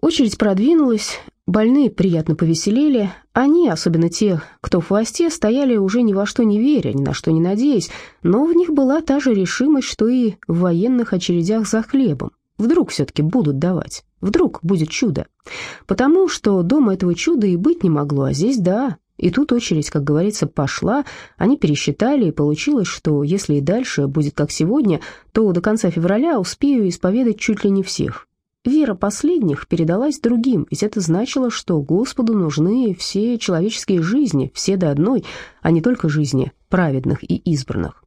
Очередь продвинулась, больные приятно повеселели. Они, особенно те, кто в хвосте, стояли уже ни во что не веря, ни на что не надеясь, но в них была та же решимость, что и в военных очередях за хлебом. Вдруг все-таки будут давать, вдруг будет чудо. Потому что дома этого чуда и быть не могло, а здесь да. И тут очередь, как говорится, пошла, они пересчитали, и получилось, что если и дальше будет как сегодня, то до конца февраля успею исповедать чуть ли не всех. Вера последних передалась другим, ведь это значило, что Господу нужны все человеческие жизни, все до одной, а не только жизни праведных и избранных.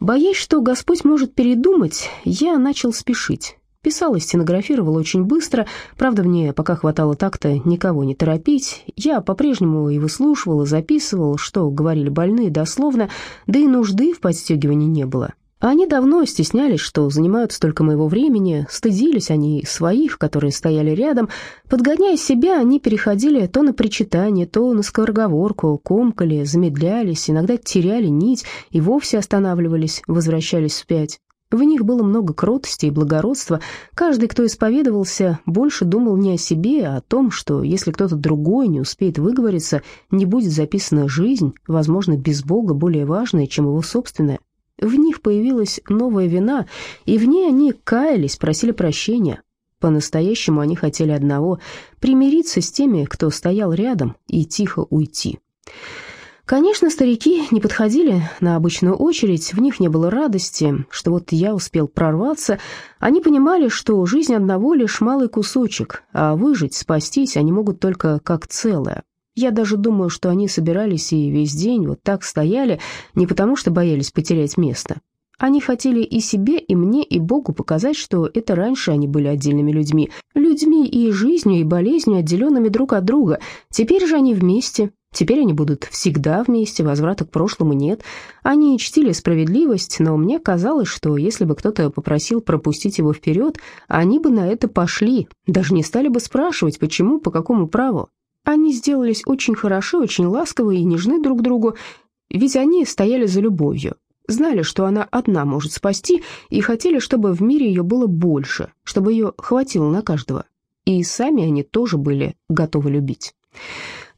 Боясь, что Господь может передумать, я начал спешить. Писал и стенографировал очень быстро, правда, мне пока хватало так-то никого не торопить. Я по-прежнему и выслушивал, и записывал, что говорили больные дословно, да и нужды в подстегивании не было. Они давно стеснялись, что занимают столько моего времени, стыдились они своих, которые стояли рядом. Подгоняя себя, они переходили то на причитание, то на скороговорку, комкали, замедлялись, иногда теряли нить и вовсе останавливались, возвращались вспять. В них было много кротости и благородства. Каждый, кто исповедовался, больше думал не о себе, а о том, что если кто-то другой не успеет выговориться, не будет записана жизнь, возможно, без Бога более важная, чем его собственная. В них появилась новая вина, и в ней они каялись, просили прощения. По-настоящему они хотели одного — примириться с теми, кто стоял рядом, и тихо уйти. Конечно, старики не подходили на обычную очередь, в них не было радости, что вот я успел прорваться. Они понимали, что жизнь одного лишь малый кусочек, а выжить, спастись они могут только как целое. Я даже думаю, что они собирались и весь день вот так стояли, не потому что боялись потерять место. Они хотели и себе, и мне, и Богу показать, что это раньше они были отдельными людьми, людьми и жизнью, и болезнью, отделенными друг от друга. Теперь же они вместе, Теперь они будут всегда вместе, возврата к прошлому нет. Они чтили справедливость, но мне казалось, что если бы кто-то попросил пропустить его вперед, они бы на это пошли, даже не стали бы спрашивать, почему, по какому праву. Они сделались очень хороши, очень ласковы и нежны друг другу, ведь они стояли за любовью, знали, что она одна может спасти, и хотели, чтобы в мире ее было больше, чтобы ее хватило на каждого. И сами они тоже были готовы любить.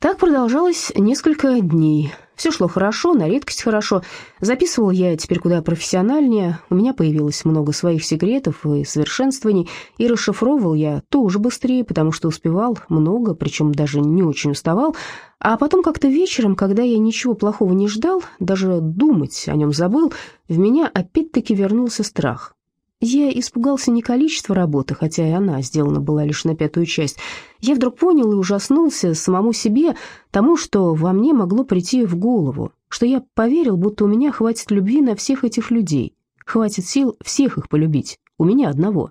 Так продолжалось несколько дней. Все шло хорошо, на редкость хорошо. Записывал я теперь куда профессиональнее, у меня появилось много своих секретов и совершенствований, и расшифровывал я тоже быстрее, потому что успевал много, причем даже не очень уставал. А потом как-то вечером, когда я ничего плохого не ждал, даже думать о нем забыл, в меня опять-таки вернулся страх. Я испугался не количества работы, хотя и она сделана была лишь на пятую часть. Я вдруг понял и ужаснулся самому себе, тому, что во мне могло прийти в голову, что я поверил, будто у меня хватит любви на всех этих людей, хватит сил всех их полюбить, у меня одного.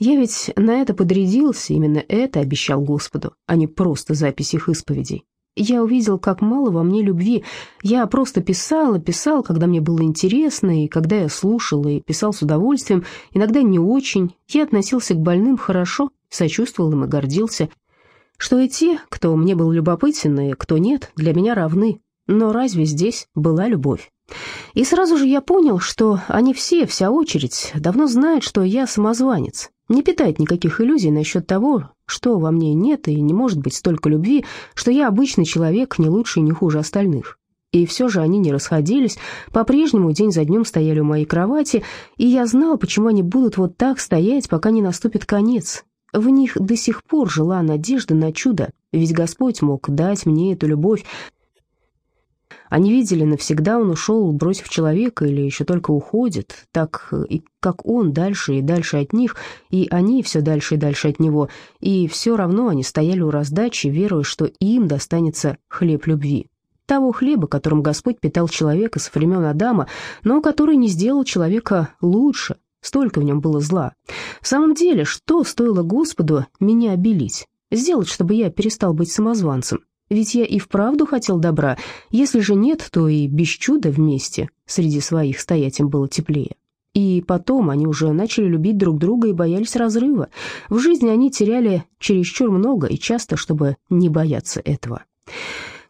Я ведь на это подрядился, именно это обещал Господу, а не просто запись их исповедей. Я увидел, как мало во мне любви. Я просто писал и писал, когда мне было интересно, и когда я слушал и писал с удовольствием, иногда не очень. Я относился к больным хорошо, сочувствовал им и гордился. Что и те, кто мне был любопытен, и кто нет, для меня равны. Но разве здесь была любовь? И сразу же я понял, что они все, вся очередь, давно знают, что я самозванец, не питает никаких иллюзий насчет того, что во мне нет и не может быть столько любви, что я обычный человек, не лучше и не хуже остальных. И все же они не расходились, по-прежнему день за днем стояли у моей кровати, и я знал, почему они будут вот так стоять, пока не наступит конец. В них до сих пор жила надежда на чудо, ведь Господь мог дать мне эту любовь, они видели, навсегда он ушел, бросив человека, или еще только уходит, так и как он дальше и дальше от них, и они все дальше и дальше от него, и все равно они стояли у раздачи, веруя, что им достанется хлеб любви. Того хлеба, которым Господь питал человека со времен Адама, но который не сделал человека лучше, столько в нем было зла. В самом деле, что стоило Господу меня обелить? Сделать, чтобы я перестал быть самозванцем? Ведь я и вправду хотел добра. Если же нет, то и без чуда вместе среди своих стоять им было теплее. И потом они уже начали любить друг друга и боялись разрыва. В жизни они теряли чересчур много и часто, чтобы не бояться этого.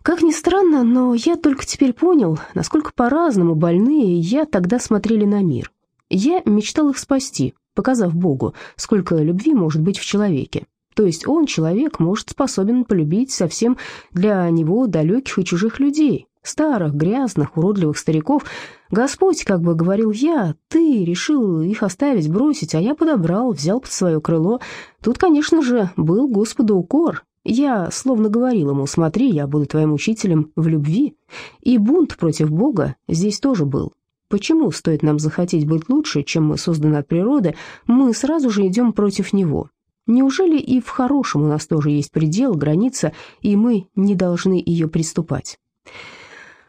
Как ни странно, но я только теперь понял, насколько по-разному больные я тогда смотрели на мир. Я мечтал их спасти, показав Богу, сколько любви может быть в человеке. То есть он, человек, может способен полюбить совсем для него далеких и чужих людей, старых, грязных, уродливых стариков. Господь, как бы говорил я, ты решил их оставить, бросить, а я подобрал, взял под свое крыло. Тут, конечно же, был Господу укор. Я словно говорил ему, смотри, я буду твоим учителем в любви. И бунт против Бога здесь тоже был. Почему стоит нам захотеть быть лучше, чем мы созданы от природы, мы сразу же идем против него? Неужели и в хорошем у нас тоже есть предел, граница, и мы не должны ее приступать?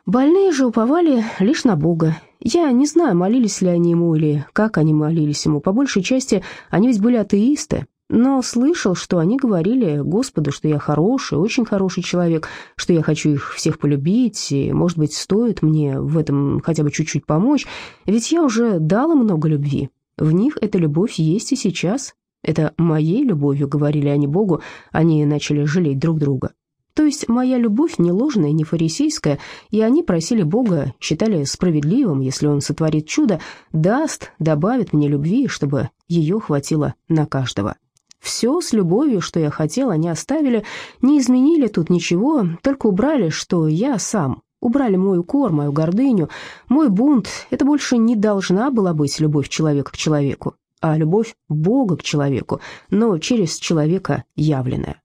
Больные же уповали лишь на Бога. Я не знаю, молились ли они ему или как они молились ему. По большей части они ведь были атеисты. Но слышал, что они говорили Господу, что я хороший, очень хороший человек, что я хочу их всех полюбить, и, может быть, стоит мне в этом хотя бы чуть-чуть помочь, ведь я уже дала много любви. В них эта любовь есть и сейчас. Это моей любовью, говорили они Богу, они начали жалеть друг друга. То есть моя любовь не ложная, не фарисейская, и они просили Бога, считали справедливым, если Он сотворит чудо, даст, добавит мне любви, чтобы ее хватило на каждого. Все с любовью, что я хотел, они оставили, не изменили тут ничего, только убрали, что я сам. Убрали мой укор, мою гордыню, мой бунт. Это больше не должна была быть любовь человека к человеку, а любовь Бога к человеку, но через человека явленная.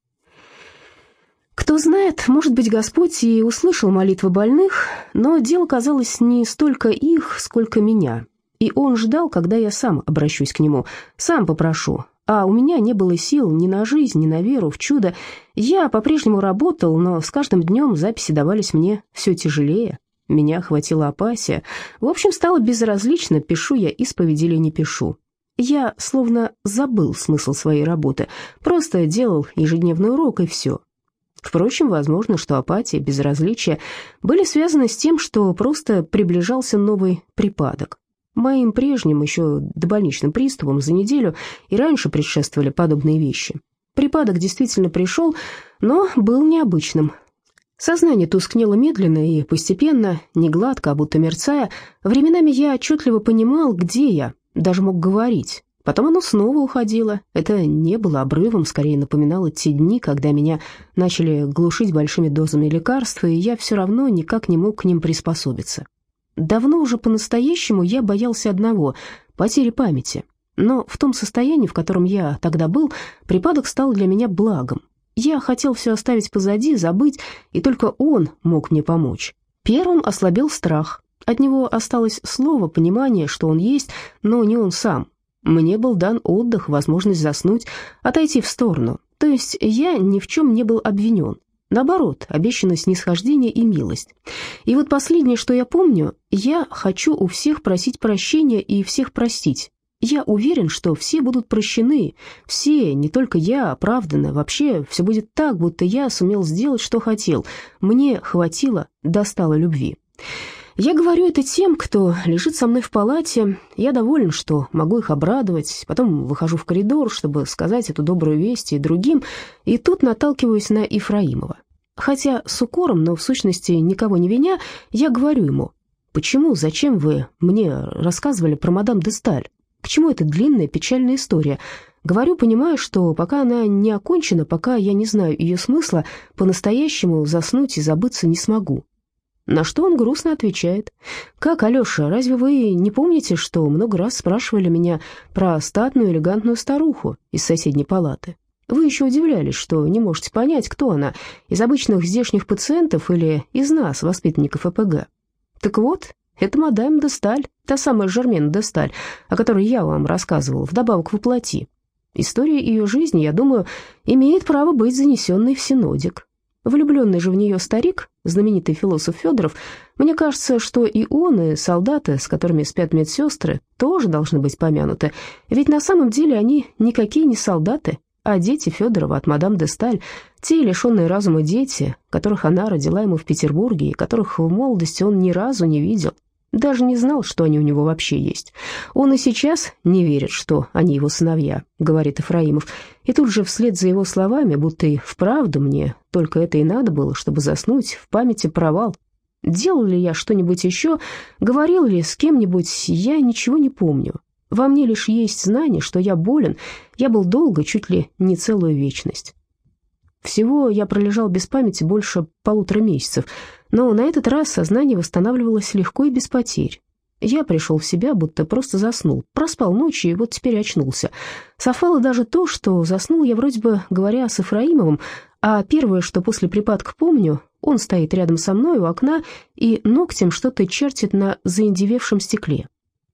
Кто знает, может быть, Господь и услышал молитвы больных, но дело казалось не столько их, сколько меня. И он ждал, когда я сам обращусь к нему, сам попрошу. А у меня не было сил ни на жизнь, ни на веру, в чудо. Я по-прежнему работал, но с каждым днем записи давались мне все тяжелее. Меня охватила апатия. В общем, стало безразлично, пишу я исповедь или не пишу. Я словно забыл смысл своей работы, просто делал ежедневный урок и все. Впрочем, возможно, что апатия, безразличие были связаны с тем, что просто приближался новый припадок. Моим прежним, еще добольничным приступам за неделю и раньше предшествовали подобные вещи. Припадок действительно пришел, но был необычным. Сознание тускнело медленно и постепенно, не гладко, а будто мерцая. Временами я отчетливо понимал, где я, даже мог говорить. Потом оно снова уходило. Это не было обрывом, скорее напоминало те дни, когда меня начали глушить большими дозами лекарств, и я все равно никак не мог к ним приспособиться. Давно уже по-настоящему я боялся одного — потери памяти. Но в том состоянии, в котором я тогда был, припадок стал для меня благом. Я хотел все оставить позади, забыть, и только он мог мне помочь. Первым ослабел страх. От него осталось слово, понимание, что он есть, но не он сам, мне был дан отдых, возможность заснуть, отойти в сторону. То есть я ни в чем не был обвинен. Наоборот, обещано снисхождение и милость. И вот последнее, что я помню, я хочу у всех просить прощения и всех простить. Я уверен, что все будут прощены, все, не только я, оправданы. Вообще, все будет так, будто я сумел сделать, что хотел. Мне хватило, достало любви. Я говорю это тем, кто лежит со мной в палате. Я доволен, что могу их обрадовать. Потом выхожу в коридор, чтобы сказать эту добрую весть и другим, и тут наталкиваюсь на Ифраимова. Хотя с укором, но в сущности никого не виня, я говорю ему, «Почему, зачем вы мне рассказывали про мадам де Сталь? К чему эта длинная печальная история?» Говорю, понимаю, что пока она не окончена, пока я не знаю ее смысла, по-настоящему заснуть и забыться не смогу. На что он грустно отвечает. «Как, Алеша, разве вы не помните, что много раз спрашивали меня про статную элегантную старуху из соседней палаты? Вы еще удивлялись, что не можете понять, кто она, из обычных здешних пациентов или из нас, воспитанников ЭПГ. Так вот, это мадам де Сталь, та самая Жермен де Сталь, о которой я вам рассказывал, вдобавок воплоти. История ее жизни, я думаю, имеет право быть занесенной в синодик. Влюбленный же в нее старик, знаменитый философ Федоров, мне кажется, что и он, и солдаты, с которыми спят медсестры, тоже должны быть помянуты, ведь на самом деле они никакие не солдаты, а дети Федорова от мадам де Сталь, те лишенные разума дети, которых она родила ему в Петербурге и которых в молодости он ни разу не видел, даже не знал, что они у него вообще есть. Он и сейчас не верит, что они его сыновья, говорит Ефраимов. И тут же вслед за его словами, будто и вправду мне только это и надо было, чтобы заснуть, в памяти провал. Делал ли я что-нибудь еще, говорил ли с кем-нибудь, я ничего не помню. Во мне лишь есть знание, что я болен, я был долго, чуть ли не целую вечность. Всего я пролежал без памяти больше полутора месяцев, но на этот раз сознание восстанавливалось легко и без потерь. Я пришел в себя, будто просто заснул, проспал ночь и вот теперь очнулся. Совпало даже то, что заснул я вроде бы говоря с Ифраимовым, а первое, что после припадка помню, он стоит рядом со мной у окна и ногтем что-то чертит на заиндевевшем стекле.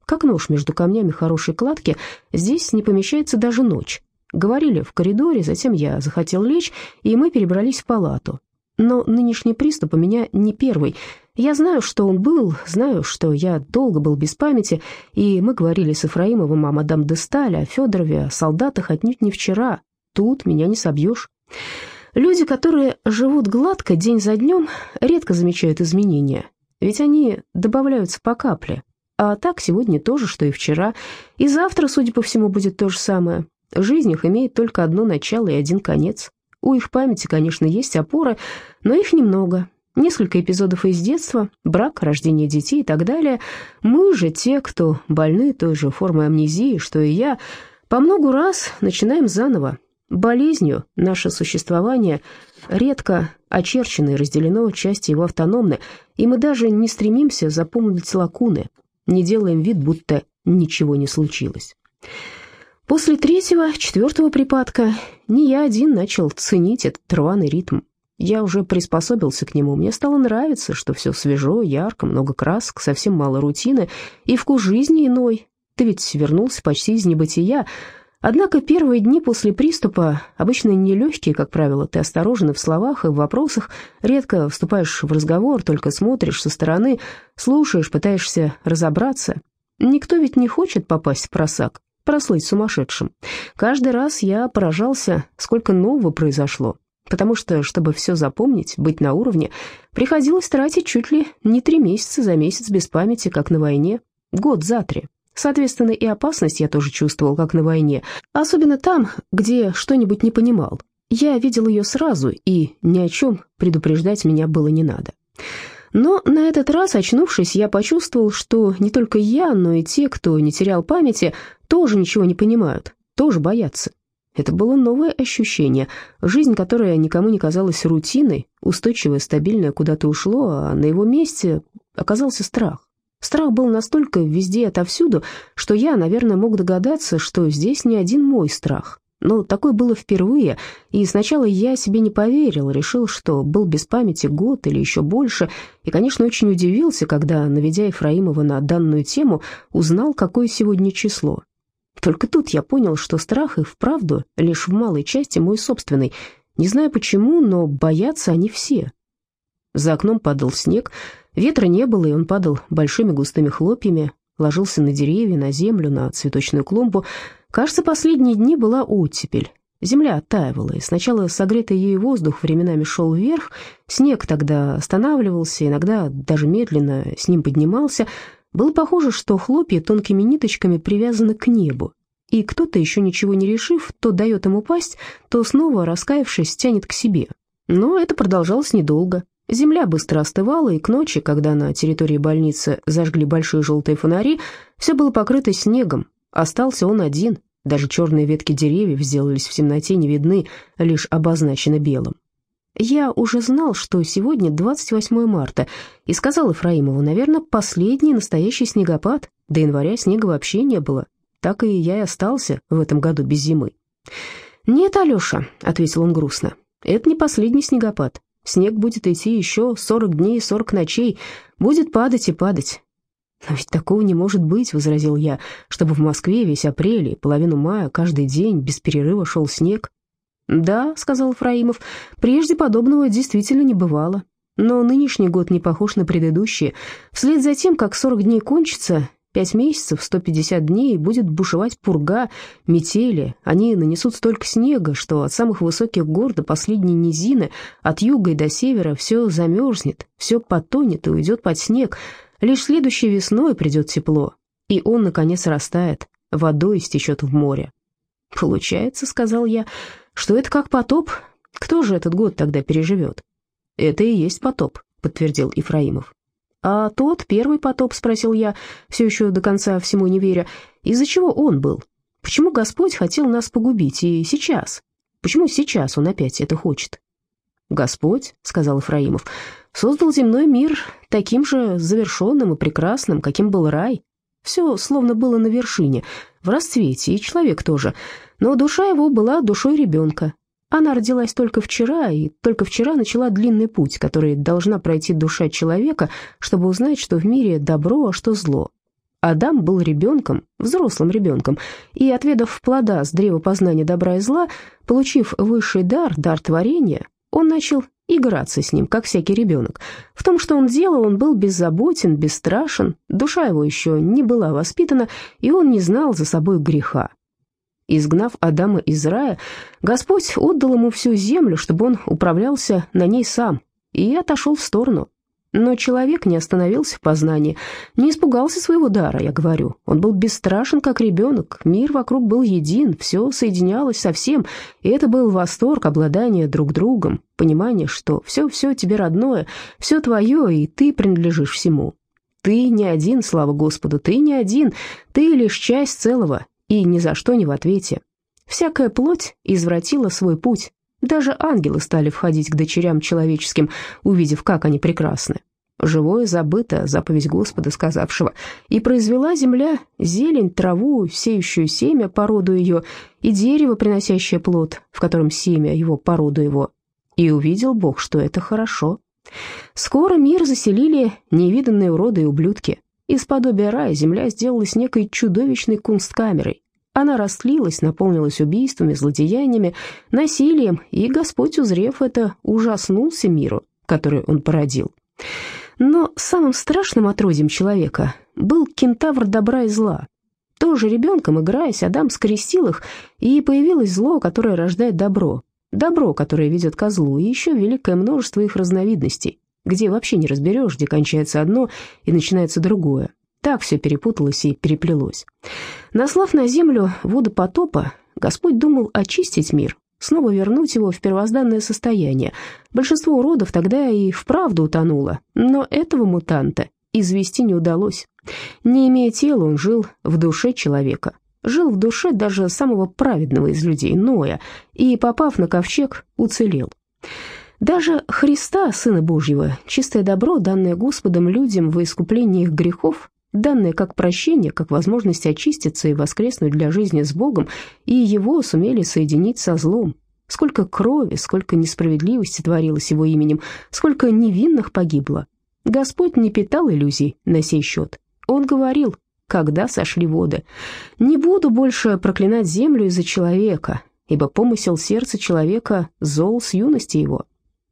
Как нож между камнями хорошей кладки, здесь не помещается даже ночь. Говорили в коридоре, затем я захотел лечь, и мы перебрались в палату. Но нынешний приступ у меня не первый. Я знаю, что он был, знаю, что я долго был без памяти, и мы говорили с Ефраимовым о мадам де Сталь, о Федорове, о солдатах отнюдь не вчера. Тут меня не собьешь. Люди, которые живут гладко день за днем, редко замечают изменения, ведь они добавляются по капле. А так сегодня то же, что и вчера, и завтра, судя по всему, будет то же самое. Жизнь их имеет только одно начало и один конец. У их памяти, конечно, есть опоры, но их немного. Несколько эпизодов из детства, брак, рождение детей и так далее. Мы же, те, кто больны той же формой амнезии, что и я, по многу раз начинаем заново. Болезнью наше существование редко очерчено и разделено, части его автономны, и мы даже не стремимся запомнить лакуны, не делаем вид, будто ничего не случилось. После третьего, четвертого припадка не я один начал ценить этот рваный ритм. Я уже приспособился к нему, мне стало нравиться, что все свежо, ярко, много красок, совсем мало рутины, и вкус жизни иной. Ты ведь вернулся почти из небытия, Однако первые дни после приступа обычно нелегкие, как правило, ты осторожен в словах и в вопросах, редко вступаешь в разговор, только смотришь со стороны, слушаешь, пытаешься разобраться. Никто ведь не хочет попасть в просак прослыть сумасшедшим. Каждый раз я поражался, сколько нового произошло, потому что, чтобы все запомнить, быть на уровне, приходилось тратить чуть ли не три месяца за месяц без памяти, как на войне, год за три. Соответственно, и опасность я тоже чувствовал, как на войне, особенно там, где что-нибудь не понимал. Я видел ее сразу, и ни о чем предупреждать меня было не надо. Но на этот раз, очнувшись, я почувствовал, что не только я, но и те, кто не терял памяти, тоже ничего не понимают, тоже боятся. Это было новое ощущение. Жизнь, которая никому не казалась рутиной, устойчивая, стабильная, куда-то ушло, а на его месте оказался страх. Страх был настолько везде и отовсюду, что я, наверное, мог догадаться, что здесь не один мой страх. Но такое было впервые, и сначала я себе не поверил, решил, что был без памяти год или еще больше, и, конечно, очень удивился, когда, наведя Ефраимова на данную тему, узнал, какое сегодня число. Только тут я понял, что страх и вправду лишь в малой части мой собственный. Не знаю почему, но боятся они все. За окном падал снег, ветра не было, и он падал большими густыми хлопьями, ложился на деревья, на землю, на цветочную клумбу. Кажется, последние дни была оттепель. Земля оттаивала, и сначала согретый ею воздух временами шел вверх, снег тогда останавливался, иногда даже медленно с ним поднимался. Было похоже, что хлопья тонкими ниточками привязаны к небу, и кто-то, еще ничего не решив, то дает ему пасть, то снова, раскаявшись, тянет к себе. Но это продолжалось недолго. Земля быстро остывала, и к ночи, когда на территории больницы зажгли большие желтые фонари, все было покрыто снегом, Остался он один, даже черные ветки деревьев сделались в темноте не видны, лишь обозначены белым. Я уже знал, что сегодня 28 марта, и сказал Ефраимову, наверное, последний настоящий снегопад. До января снега вообще не было. Так и я и остался в этом году без зимы. «Нет, Алеша», — ответил он грустно, — «это не последний снегопад. Снег будет идти еще 40 дней и 40 ночей, будет падать и падать. «Но ведь такого не может быть», — возразил я, «чтобы в Москве весь апрель и половину мая каждый день без перерыва шел снег». «Да», — сказал Фраимов, — «прежде подобного действительно не бывало. Но нынешний год не похож на предыдущие. Вслед за тем, как 40 дней кончится, пять месяцев, 150 дней, будет бушевать пурга, метели. Они нанесут столько снега, что от самых высоких гор до последней низины, от юга и до севера, все замерзнет, все потонет и уйдет под снег». Лишь следующей весной придет тепло, и он, наконец, растает, водой стечет в море. «Получается, — сказал я, — что это как потоп. Кто же этот год тогда переживет?» «Это и есть потоп», — подтвердил Ифраимов. «А тот, первый потоп?» — спросил я, все еще до конца всему не веря. «Из-за чего он был? Почему Господь хотел нас погубить и сейчас? Почему сейчас он опять это хочет?» «Господь», — сказал Ефраимов, — «создал земной мир таким же завершенным и прекрасным, каким был рай. Все словно было на вершине, в расцвете, и человек тоже. Но душа его была душой ребенка, она родилась только вчера, и только вчера начала длинный путь, который должна пройти душа человека, чтобы узнать, что в мире добро, а что зло. Адам был ребенком, взрослым ребенком, и, отведав плода с древа познания добра и зла, получив высший дар, дар творения, он начал играться с ним, как всякий ребенок. В том, что он делал, он был беззаботен, бесстрашен, душа его еще не была воспитана, и он не знал за собой греха. Изгнав Адама из рая, Господь отдал ему всю землю, чтобы он управлялся на ней сам, и отошел в сторону. Но человек не остановился в познании, не испугался своего дара, я говорю. Он был бесстрашен, как ребенок, мир вокруг был един, все соединялось со всем, и это был восторг, обладание друг другом, понимание, что все-все тебе родное, все твое, и ты принадлежишь всему. Ты не один, слава Господу, ты не один, ты лишь часть целого, и ни за что не в ответе. Всякая плоть извратила свой путь. Даже ангелы стали входить к дочерям человеческим, увидев, как они прекрасны. Живое забыто, заповедь Господа, сказавшего, «И произвела земля зелень, траву, сеющую семя, породу ее, и дерево, приносящее плод, в котором семя его, породу его. И увидел Бог, что это хорошо». Скоро мир заселили невиданные уроды и ублюдки. Из подобия рая земля сделалась некой чудовищной кунсткамерой. Она растлилась, наполнилась убийствами, злодеяниями, насилием, и Господь, узрев это, ужаснулся миру, который он породил. Но самым страшным отродьем человека был кентавр добра и зла. Тоже ребенком, играясь, Адам скрестил их, и появилось зло, которое рождает добро. Добро, которое ведет ко злу, и еще великое множество их разновидностей где вообще не разберешь, где кончается одно и начинается другое. Так все перепуталось и переплелось. Наслав на землю воды потопа, Господь думал очистить мир, снова вернуть его в первозданное состояние. Большинство уродов тогда и вправду утонуло, но этого мутанта извести не удалось. Не имея тела, он жил в душе человека. Жил в душе даже самого праведного из людей, Ноя, и, попав на ковчег, уцелел. Даже Христа, Сына Божьего, чистое добро, данное Господом людям во искуплении их грехов, данное как прощение, как возможность очиститься и воскреснуть для жизни с Богом, и его сумели соединить со злом. Сколько крови, сколько несправедливости творилось его именем, сколько невинных погибло. Господь не питал иллюзий на сей счет. Он говорил, когда сошли воды, «Не буду больше проклинать землю из-за человека, ибо помысел сердца человека зол с юности его».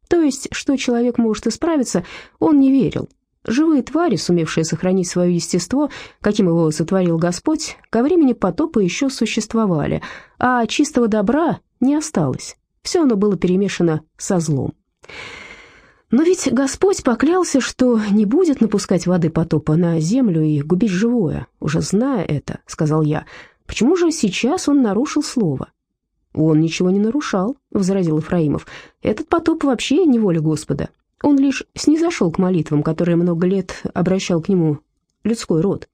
То есть, что человек может исправиться, он не верил. Живые твари, сумевшие сохранить свое естество, каким его сотворил Господь, ко времени потопа еще существовали, а чистого добра не осталось. Все оно было перемешано со злом. Но ведь Господь поклялся, что не будет напускать воды потопа на землю и губить живое. Уже зная это, сказал я, почему же сейчас он нарушил слово? «Он ничего не нарушал», — возразил Ефраимов. «Этот потоп вообще не воля Господа. Он лишь снизошел к молитвам, которые много лет обращал к нему людской род.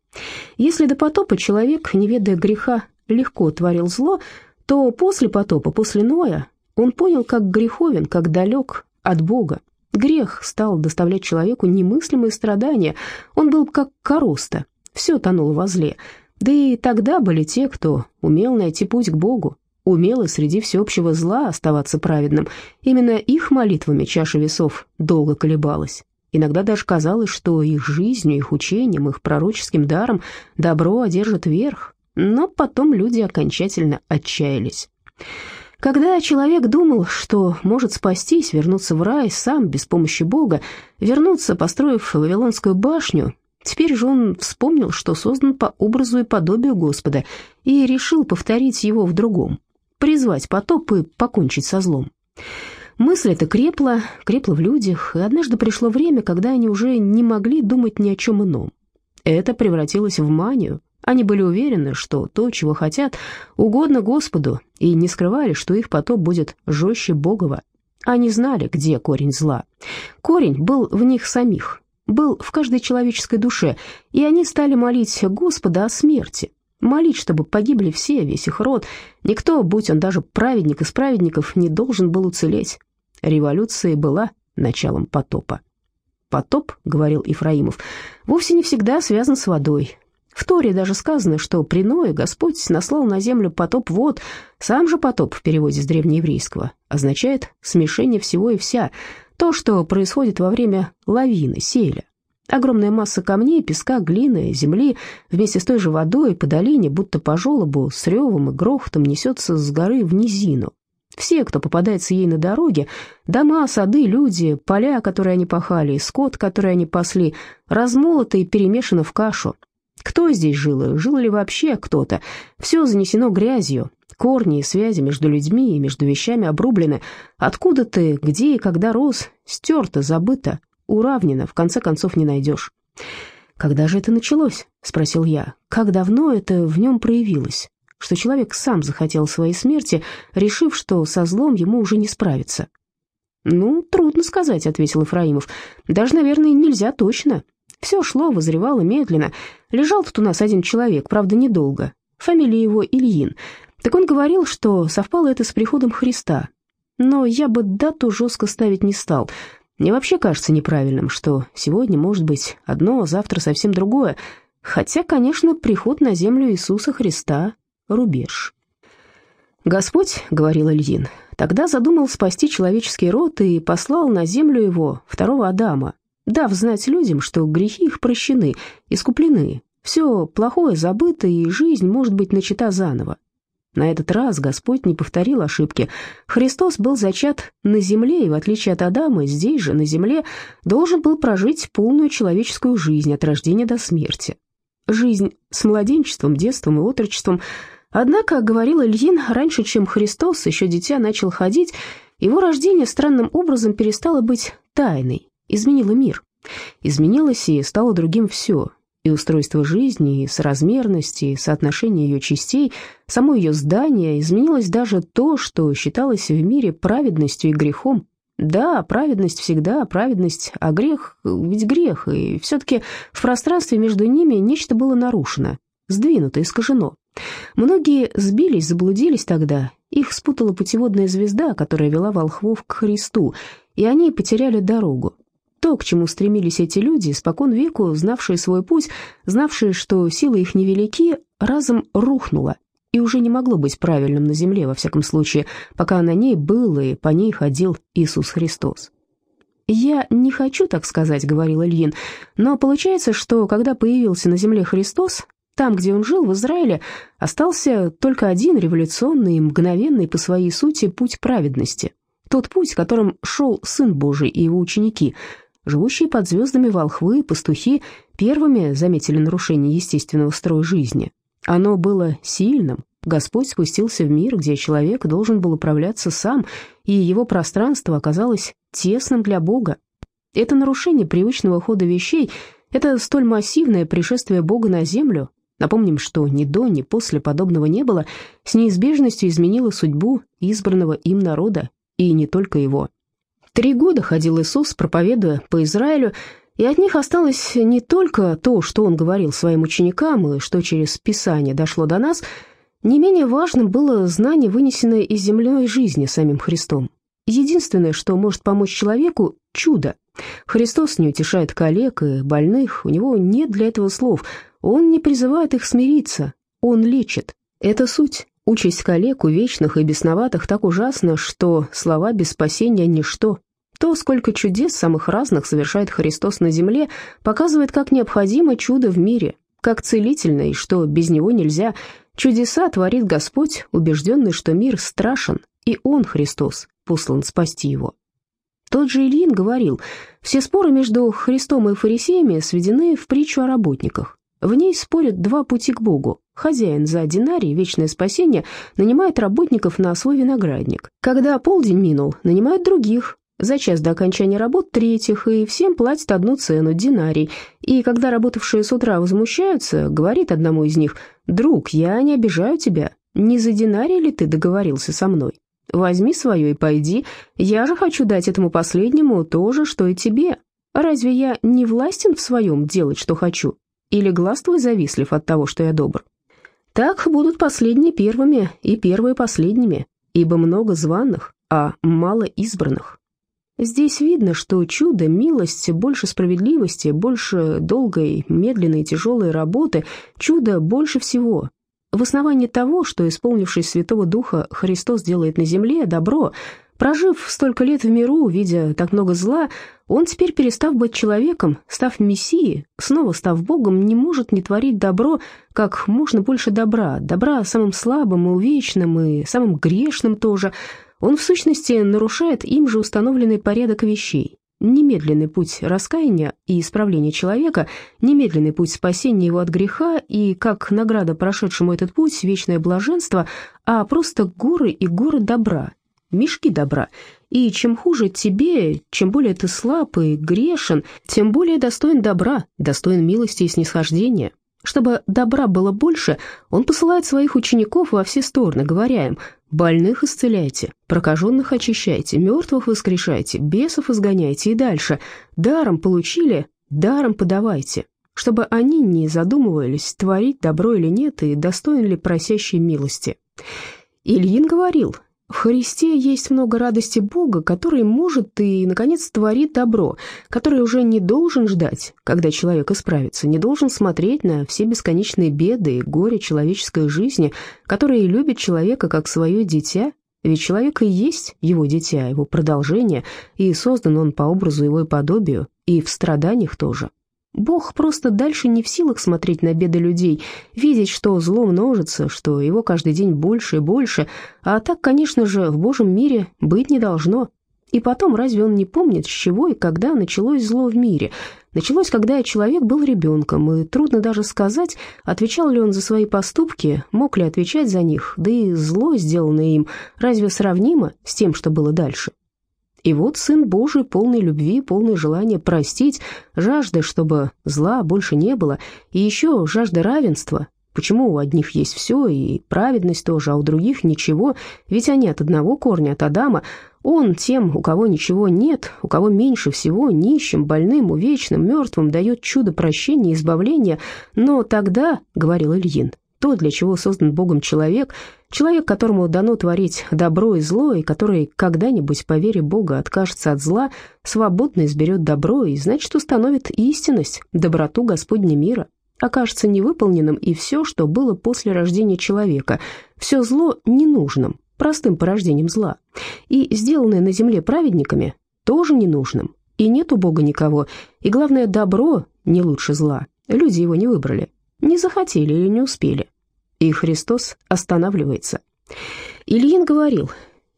Если до потопа человек, не ведая греха, легко творил зло, то после потопа, после Ноя, он понял, как греховен, как далек от Бога. Грех стал доставлять человеку немыслимые страдания. Он был как короста, все тонуло во зле. Да и тогда были те, кто умел найти путь к Богу, умело среди всеобщего зла оставаться праведным. Именно их молитвами чаша весов долго колебалась. Иногда даже казалось, что их жизнью, их учением, их пророческим даром добро одержит верх. Но потом люди окончательно отчаялись. Когда человек думал, что может спастись, вернуться в рай сам, без помощи Бога, вернуться, построив Вавилонскую башню, теперь же он вспомнил, что создан по образу и подобию Господа, и решил повторить его в другом призвать потоп и покончить со злом. Мысль эта крепла, крепла в людях, и однажды пришло время, когда они уже не могли думать ни о чем ином. Это превратилось в манию. Они были уверены, что то, чего хотят, угодно Господу, и не скрывали, что их потоп будет жестче Богова. Они знали, где корень зла. Корень был в них самих. был в каждой человеческой душе, и они стали молить Господа о смерти, молить, чтобы погибли все, весь их род. Никто, будь он даже праведник из праведников, не должен был уцелеть. Революция была началом потопа. «Потоп, — говорил Ифраимов, — вовсе не всегда связан с водой. В Торе даже сказано, что при Ное Господь наслал на землю потоп вод. Сам же потоп в переводе с древнееврейского означает смешение всего и вся, то, что происходит во время лавины, селя. Огромная масса камней, песка, глины, земли вместе с той же водой по долине, будто по желобу, с ревом и грохотом несется с горы в низину. Все, кто попадается ей на дороге, дома, сады, люди, поля, которые они пахали, скот, который они пасли, размолото и перемешано в кашу. Кто здесь жил? Жил ли вообще кто-то? Все занесено грязью. Корни и связи между людьми и между вещами обрублены. Откуда ты, где и когда рос, стерто, забыто, уравнено, в конце концов не найдешь. «Когда же это началось?» — спросил я. «Как давно это в нем проявилось?» что человек сам захотел своей смерти, решив, что со злом ему уже не справиться. «Ну, трудно сказать», — ответил Ифраимов. «Даже, наверное, нельзя точно. Все шло, вызревало медленно. Лежал тут у нас один человек, правда, недолго. Фамилия его Ильин. Так он говорил, что совпало это с приходом Христа. Но я бы дату жестко ставить не стал. Мне вообще кажется неправильным, что сегодня может быть одно, а завтра совсем другое. Хотя, конечно, приход на землю Иисуса Христа рубеж. «Господь, — говорил Ильин, — тогда задумал спасти человеческий род и послал на землю его, второго Адама, дав знать людям, что грехи их прощены, искуплены, все плохое забыто, и жизнь может быть начата заново. На этот раз Господь не повторил ошибки. Христос был зачат на земле, и в отличие от Адама, здесь же, на земле, должен был прожить полную человеческую жизнь от рождения до смерти. Жизнь с младенчеством, детством и отрочеством – Однако, говорил Ильин, раньше, чем Христос, еще дитя начал ходить, его рождение странным образом перестало быть тайной, изменило мир. Изменилось и стало другим все, и устройство жизни, и соразмерность, и соотношение ее частей, само ее здание, изменилось даже то, что считалось в мире праведностью и грехом. Да, праведность всегда праведность, а грех ведь грех, и все-таки в пространстве между ними нечто было нарушено, сдвинуто, искажено. Многие сбились, заблудились тогда, их спутала путеводная звезда, которая вела волхвов к Христу, и они потеряли дорогу. То, к чему стремились эти люди, спокон веку, знавшие свой путь, знавшие, что силы их невелики, разом рухнуло и уже не могло быть правильным на земле, во всяком случае, пока на ней был и по ней ходил Иисус Христос. «Я не хочу так сказать», — говорил Ильин, «но получается, что когда появился на земле Христос, там, где он жил, в Израиле, остался только один революционный мгновенный по своей сути путь праведности. Тот путь, которым шел Сын Божий и его ученики. Живущие под звездами волхвы и пастухи первыми заметили нарушение естественного строя жизни. Оно было сильным. Господь спустился в мир, где человек должен был управляться сам, и его пространство оказалось тесным для Бога. Это нарушение привычного хода вещей – это столь массивное пришествие Бога на землю, Напомним, что ни до, ни после подобного не было, с неизбежностью изменило судьбу избранного им народа, и не только его. Три года ходил Иисус, проповедуя по Израилю, и от них осталось не только то, что он говорил своим ученикам, и что через Писание дошло до нас, не менее важным было знание, вынесенное из земной жизни самим Христом. Единственное, что может помочь человеку – чудо. Христос не утешает коллег и больных, у него нет для этого слов – он не призывает их смириться, он лечит. Это суть. Участь коллег, вечных и бесноватых так ужасна, что слова без спасения – ничто. То, сколько чудес самых разных совершает Христос на земле, показывает, как необходимо чудо в мире, как целительно и что без него нельзя. Чудеса творит Господь, убежденный, что мир страшен, и Он, Христос, послан спасти его. Тот же Ильин говорил, все споры между Христом и фарисеями сведены в притчу о работниках. В ней спорят два пути к Богу. Хозяин за динарий, вечное спасение, нанимает работников на свой виноградник. Когда полдень минул, нанимает других. За час до окончания работ третьих, и всем платят одну цену – динарий. И когда работавшие с утра возмущаются, говорит одному из них, «Друг, я не обижаю тебя. Не за динарий ли ты договорился со мной? Возьми свое и пойди. Я же хочу дать этому последнему то же, что и тебе». Разве я не властен в своем делать, что хочу? Или глаз твой завистлив от того, что я добр? Так будут последние первыми и первые последними, ибо много званых, а мало избранных. Здесь видно, что чудо, милость, больше справедливости, больше долгой, медленной, тяжелой работы, чудо больше всего. В основании того, что, исполнившись Святого Духа, Христос делает на земле добро, прожив столько лет в миру, видя так много зла, он теперь, перестав быть человеком, став мессией, снова став Богом, не может не творить добро, как можно больше добра, добра самым слабым и увечным, и самым грешным тоже – он в сущности нарушает им же установленный порядок вещей. Немедленный путь раскаяния и исправления человека, немедленный путь спасения его от греха и, как награда прошедшему этот путь, вечное блаженство, а просто горы и горы добра, мешки добра. И чем хуже тебе, чем более ты слаб и грешен, тем более достоин добра, достоин милости и снисхождения. Чтобы добра было больше, он посылает своих учеников во все стороны, говоря им «больных исцеляйте, прокаженных очищайте, мертвых воскрешайте, бесов изгоняйте» и дальше «даром получили, даром подавайте», чтобы они не задумывались, творить добро или нет и достоин ли просящей милости. Ильин говорил, в Христе есть много радости Бога, который может и, наконец, творит добро, который уже не должен ждать, когда человек исправится, не должен смотреть на все бесконечные беды и горе человеческой жизни, которые любит человека как свое дитя, ведь человек и есть его дитя, его продолжение, и создан он по образу его и подобию, и в страданиях тоже. Бог просто дальше не в силах смотреть на беды людей, видеть, что зло множится, что его каждый день больше и больше, а так, конечно же, в Божьем мире быть не должно. И потом, разве он не помнит, с чего и когда началось зло в мире? Началось, когда человек был ребенком, и трудно даже сказать, отвечал ли он за свои поступки, мог ли отвечать за них, да и зло, сделанное им, разве сравнимо с тем, что было дальше? И вот Сын Божий, полный любви, полный желания простить, жажда, чтобы зла больше не было, и еще жажда равенства. Почему у одних есть все, и праведность тоже, а у других ничего, ведь они от одного корня, от Адама. Он тем, у кого ничего нет, у кого меньше всего, нищим, больным, увечным, мертвым, дает чудо прощения и избавления. Но тогда, — говорил Ильин, — то, для чего создан Богом человек, Человек, которому дано творить добро и зло, и который когда-нибудь, по вере Бога, откажется от зла, свободно изберет добро и, значит, установит истинность, доброту Господня мира. Окажется невыполненным и все, что было после рождения человека, все зло ненужным, простым порождением зла, и сделанное на земле праведниками тоже ненужным. И нет у Бога никого, и главное, добро не лучше зла. Люди его не выбрали, не захотели или не успели и Христос останавливается. Ильин говорил,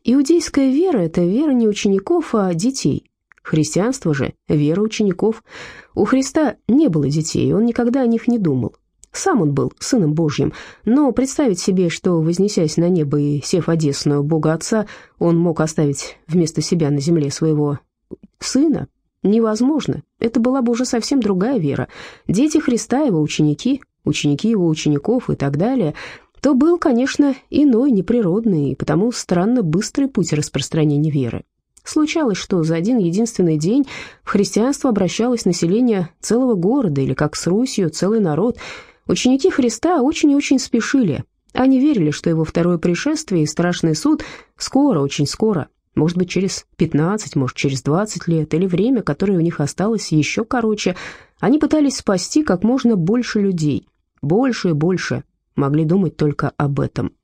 иудейская вера – это вера не учеников, а детей. Христианство же – вера учеников. У Христа не было детей, он никогда о них не думал. Сам он был Сыном Божьим, но представить себе, что, вознесясь на небо и сев одесную Бога Отца, он мог оставить вместо себя на земле своего Сына, невозможно. Это была бы уже совсем другая вера. Дети Христа, его ученики, ученики его учеников и так далее, то был, конечно, иной, неприродный и потому странно быстрый путь распространения веры. Случалось, что за один единственный день в христианство обращалось население целого города или, как с Русью, целый народ. Ученики Христа очень и очень спешили. Они верили, что его второе пришествие и страшный суд скоро, очень скоро, может быть, через 15, может, через 20 лет, или время, которое у них осталось еще короче. Они пытались спасти как можно больше людей, больше и больше могли думать только об этом.